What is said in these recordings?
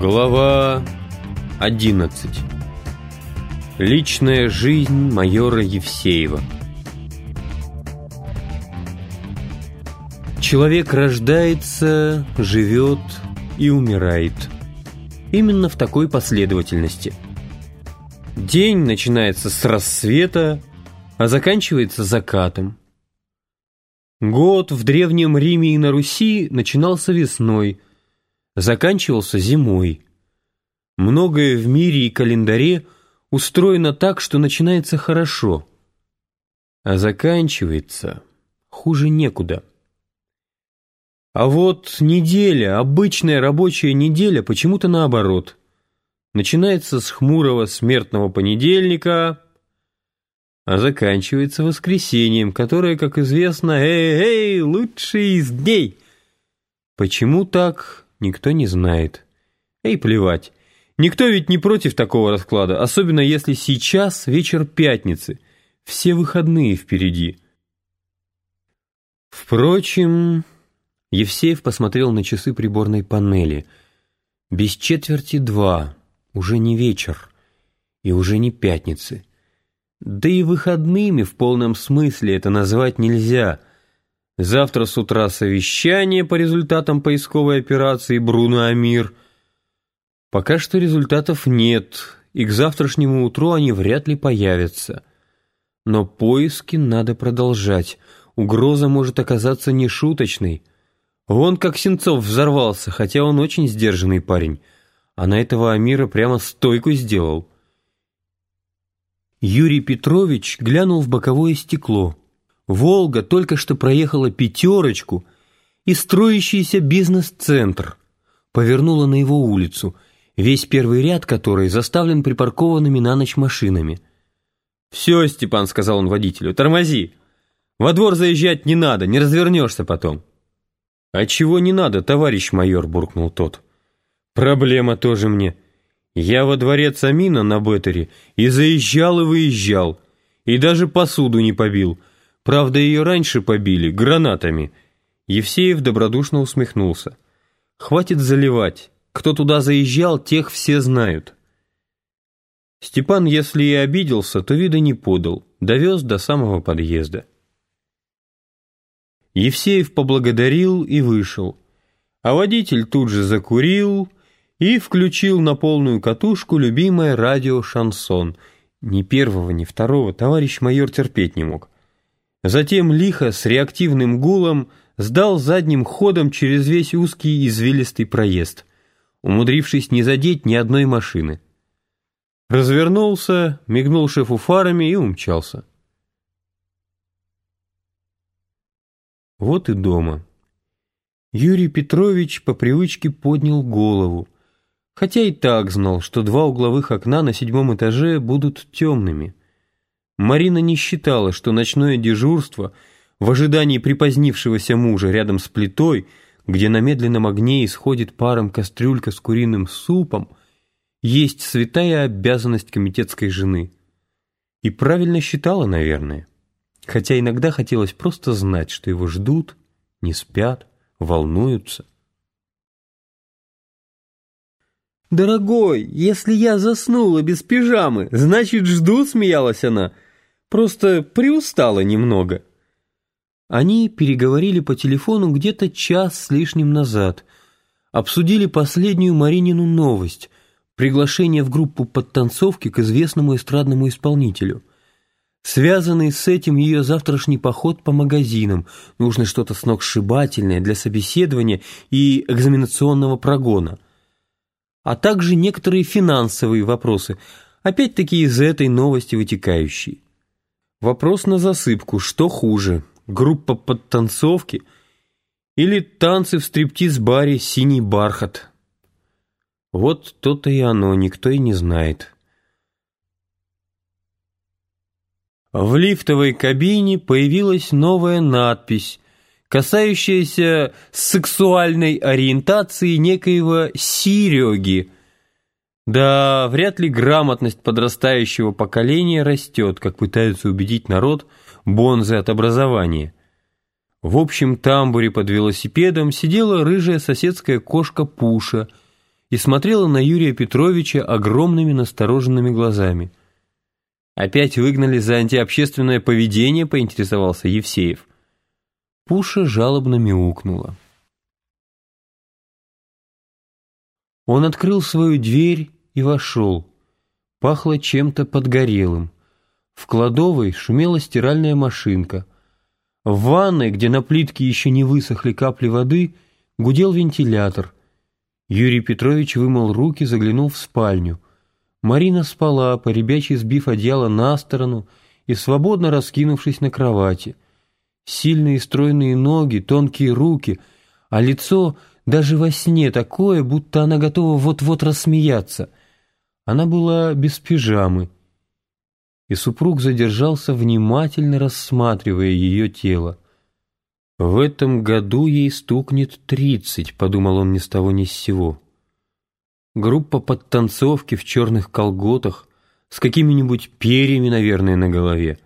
Глава 11 Личная жизнь майора Евсеева Человек рождается, живет и умирает. Именно в такой последовательности. День начинается с рассвета, а заканчивается закатом. Год в Древнем Риме и на Руси начинался весной – заканчивался зимой. Многое в мире и календаре устроено так, что начинается хорошо, а заканчивается хуже некуда. А вот неделя, обычная рабочая неделя, почему-то наоборот. Начинается с хмурого смертного понедельника, а заканчивается воскресеньем, которое, как известно, эй-эй, лучший из дней. Почему так, никто не знает. Эй, плевать. Никто ведь не против такого расклада, особенно если сейчас вечер пятницы. Все выходные впереди. Впрочем, Евсеев посмотрел на часы приборной панели. Без четверти два, уже не вечер и уже не пятницы. Да и выходными в полном смысле это назвать нельзя — Завтра с утра совещание по результатам поисковой операции «Бруно Амир». Пока что результатов нет, и к завтрашнему утру они вряд ли появятся. Но поиски надо продолжать. Угроза может оказаться нешуточной. Вон как Сенцов взорвался, хотя он очень сдержанный парень. А на этого Амира прямо стойку сделал. Юрий Петрович глянул в боковое стекло. Волга только что проехала пятерочку и строящийся бизнес-центр. Повернула на его улицу, весь первый ряд которой заставлен припаркованными на ночь машинами. «Все, Степан», — сказал он водителю, — «тормози. Во двор заезжать не надо, не развернешься потом». «А чего не надо, товарищ майор?» — буркнул тот. «Проблема тоже мне. Я во дворец Амина на Беттере и заезжал и выезжал, и даже посуду не побил». Правда, ее раньше побили, гранатами. Евсеев добродушно усмехнулся. Хватит заливать. Кто туда заезжал, тех все знают. Степан, если и обиделся, то вида не подал, довез до самого подъезда. Евсеев поблагодарил и вышел, а водитель тут же закурил и включил на полную катушку любимое радио «Шансон». Ни первого, ни второго товарищ майор терпеть не мог. Затем лихо с реактивным гулом сдал задним ходом через весь узкий извилистый проезд, умудрившись не задеть ни одной машины. Развернулся, мигнул шефу фарами и умчался. Вот и дома. Юрий Петрович по привычке поднял голову, хотя и так знал, что два угловых окна на седьмом этаже будут темными — Марина не считала, что ночное дежурство в ожидании припозднившегося мужа рядом с плитой, где на медленном огне исходит паром кастрюлька с куриным супом, есть святая обязанность комитетской жены. И правильно считала, наверное. Хотя иногда хотелось просто знать, что его ждут, не спят, волнуются. «Дорогой, если я заснула без пижамы, значит, жду», — смеялась она, — Просто приустала немного». Они переговорили по телефону где-то час с лишним назад. Обсудили последнюю Маринину новость — приглашение в группу подтанцовки к известному эстрадному исполнителю. Связанный с этим ее завтрашний поход по магазинам, нужно что-то сногсшибательное для собеседования и экзаменационного прогона. А также некоторые финансовые вопросы, опять-таки из этой новости вытекающие. Вопрос на засыпку. Что хуже? Группа подтанцовки или танцы в стриптиз-баре «Синий бархат»? Вот то-то и оно, никто и не знает. В лифтовой кабине появилась новая надпись, касающаяся сексуальной ориентации некоего Сереги. Да, вряд ли грамотность подрастающего поколения растет, как пытаются убедить народ бонзы от образования. В общем тамбуре под велосипедом сидела рыжая соседская кошка Пуша и смотрела на Юрия Петровича огромными настороженными глазами. «Опять выгнали за антиобщественное поведение?» — поинтересовался Евсеев. Пуша жалобно мяукнула. Он открыл свою дверь и вошел. Пахло чем-то подгорелым. В кладовой шумела стиральная машинка. В ванной, где на плитке еще не высохли капли воды, гудел вентилятор. Юрий Петрович вымыл руки, заглянул в спальню. Марина спала, поребячий сбив одеяло на сторону и свободно раскинувшись на кровати. Сильные стройные ноги, тонкие руки, а лицо даже во сне такое, будто она готова вот-вот рассмеяться. Она была без пижамы. И супруг задержался, внимательно рассматривая ее тело. «В этом году ей стукнет тридцать», — подумал он ни с того ни с сего. Группа подтанцовки в черных колготах, с какими-нибудь перьями, наверное, на голове.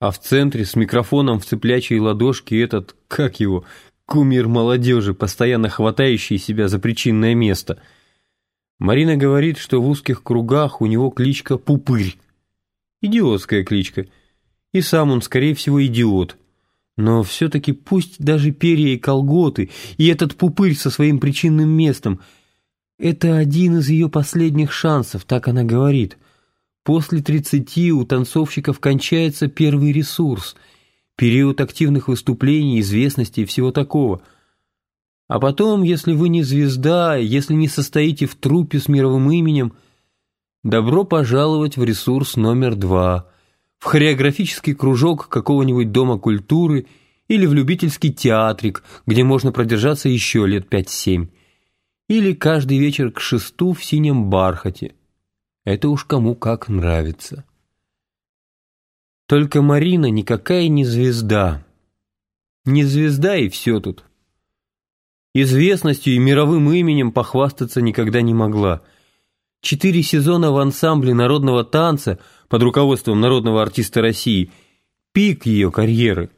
А в центре с микрофоном в цыплячьей ладошке этот, как его, кумир молодежи, постоянно хватающий себя за причинное место. Марина говорит, что в узких кругах у него кличка Пупырь. Идиотская кличка. И сам он, скорее всего, идиот. Но все-таки пусть даже перья и колготы, и этот Пупырь со своим причинным местом — это один из ее последних шансов, так она говорит. После тридцати у танцовщиков кончается первый ресурс, период активных выступлений, известности и всего такого. А потом, если вы не звезда, если не состоите в трупе с мировым именем, добро пожаловать в ресурс номер два, в хореографический кружок какого-нибудь дома культуры или в любительский театрик, где можно продержаться еще лет пять-семь или каждый вечер к шесту в синем бархате. Это уж кому как нравится. Только Марина никакая не звезда. Не звезда и все тут. Известностью и мировым именем похвастаться никогда не могла. Четыре сезона в ансамбле народного танца под руководством народного артиста России – пик ее карьеры.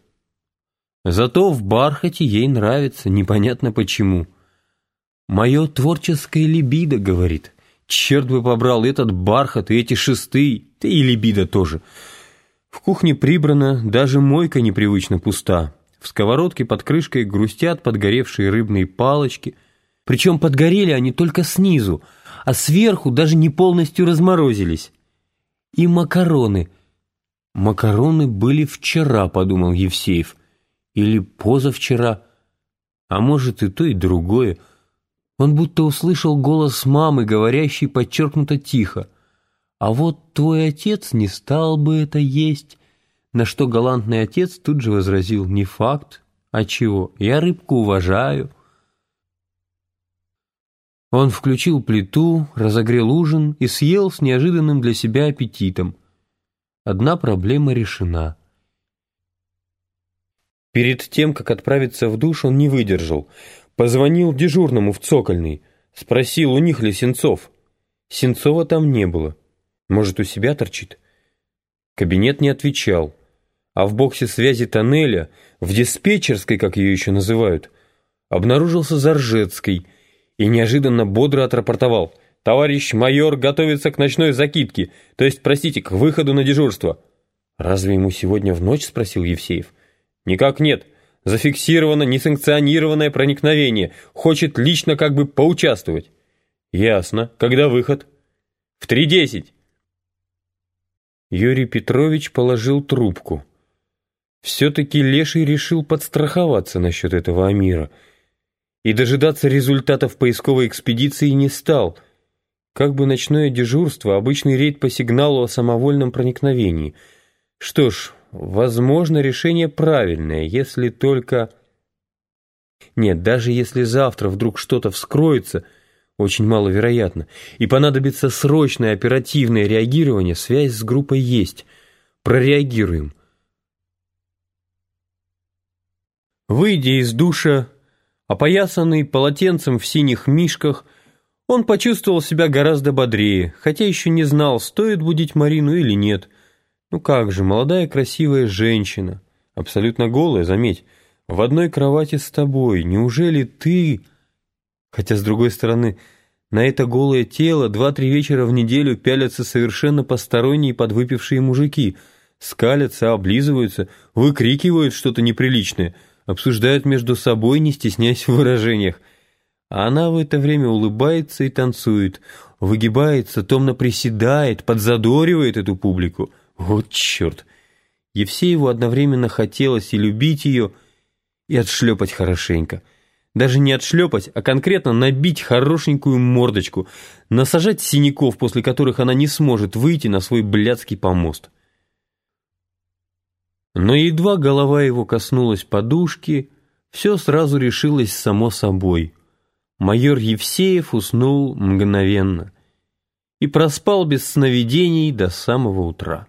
Зато в бархате ей нравится, непонятно почему – «Мое творческое либидо», — говорит. «Черт бы побрал этот бархат и эти шесты, да и либидо тоже». В кухне прибрано, даже мойка непривычно пуста. В сковородке под крышкой грустят подгоревшие рыбные палочки. Причем подгорели они только снизу, а сверху даже не полностью разморозились. И макароны. Макароны были вчера, подумал Евсеев. Или позавчера. А может и то, и другое. Он будто услышал голос мамы, говорящий подчеркнуто тихо. «А вот твой отец не стал бы это есть». На что галантный отец тут же возразил «Не факт. А чего? Я рыбку уважаю». Он включил плиту, разогрел ужин и съел с неожиданным для себя аппетитом. Одна проблема решена. Перед тем, как отправиться в душ, он не выдержал — Позвонил дежурному в Цокольный, спросил, у них ли Сенцов. Сенцова там не было. Может, у себя торчит? Кабинет не отвечал. А в боксе связи тоннеля, в диспетчерской, как ее еще называют, обнаружился Заржецкий и неожиданно бодро отрапортовал. «Товарищ майор готовится к ночной закидке, то есть, простите, к выходу на дежурство». «Разве ему сегодня в ночь?» — спросил Евсеев. «Никак нет. Зафиксировано несанкционированное проникновение. Хочет лично как бы поучаствовать. Ясно. Когда выход? В 3.10. Юрий Петрович положил трубку. Все-таки Леший решил подстраховаться насчет этого Амира. И дожидаться результатов поисковой экспедиции не стал. Как бы ночное дежурство, обычный рейд по сигналу о самовольном проникновении. Что ж, Возможно, решение правильное, если только... Нет, даже если завтра вдруг что-то вскроется, очень маловероятно, и понадобится срочное оперативное реагирование, связь с группой есть. прореагируем. Выйдя из душа, опоясанный полотенцем в синих мишках, он почувствовал себя гораздо бодрее, хотя еще не знал, стоит будить Марину или нет. Ну как же, молодая красивая женщина, абсолютно голая, заметь, в одной кровати с тобой, неужели ты... Хотя, с другой стороны, на это голое тело два-три вечера в неделю пялятся совершенно посторонние подвыпившие мужики, скалятся, облизываются, выкрикивают что-то неприличное, обсуждают между собой, не стесняясь в выражениях. А она в это время улыбается и танцует, выгибается, томно приседает, подзадоривает эту публику. Вот черт! Евсееву одновременно хотелось и любить ее, и отшлепать хорошенько — даже не отшлепать, а конкретно набить хорошенькую мордочку, насажать синяков, после которых она не сможет выйти на свой блядский помост. Но едва голова его коснулась подушки, все сразу решилось само собой. Майор Евсеев уснул мгновенно и проспал без сновидений до самого утра.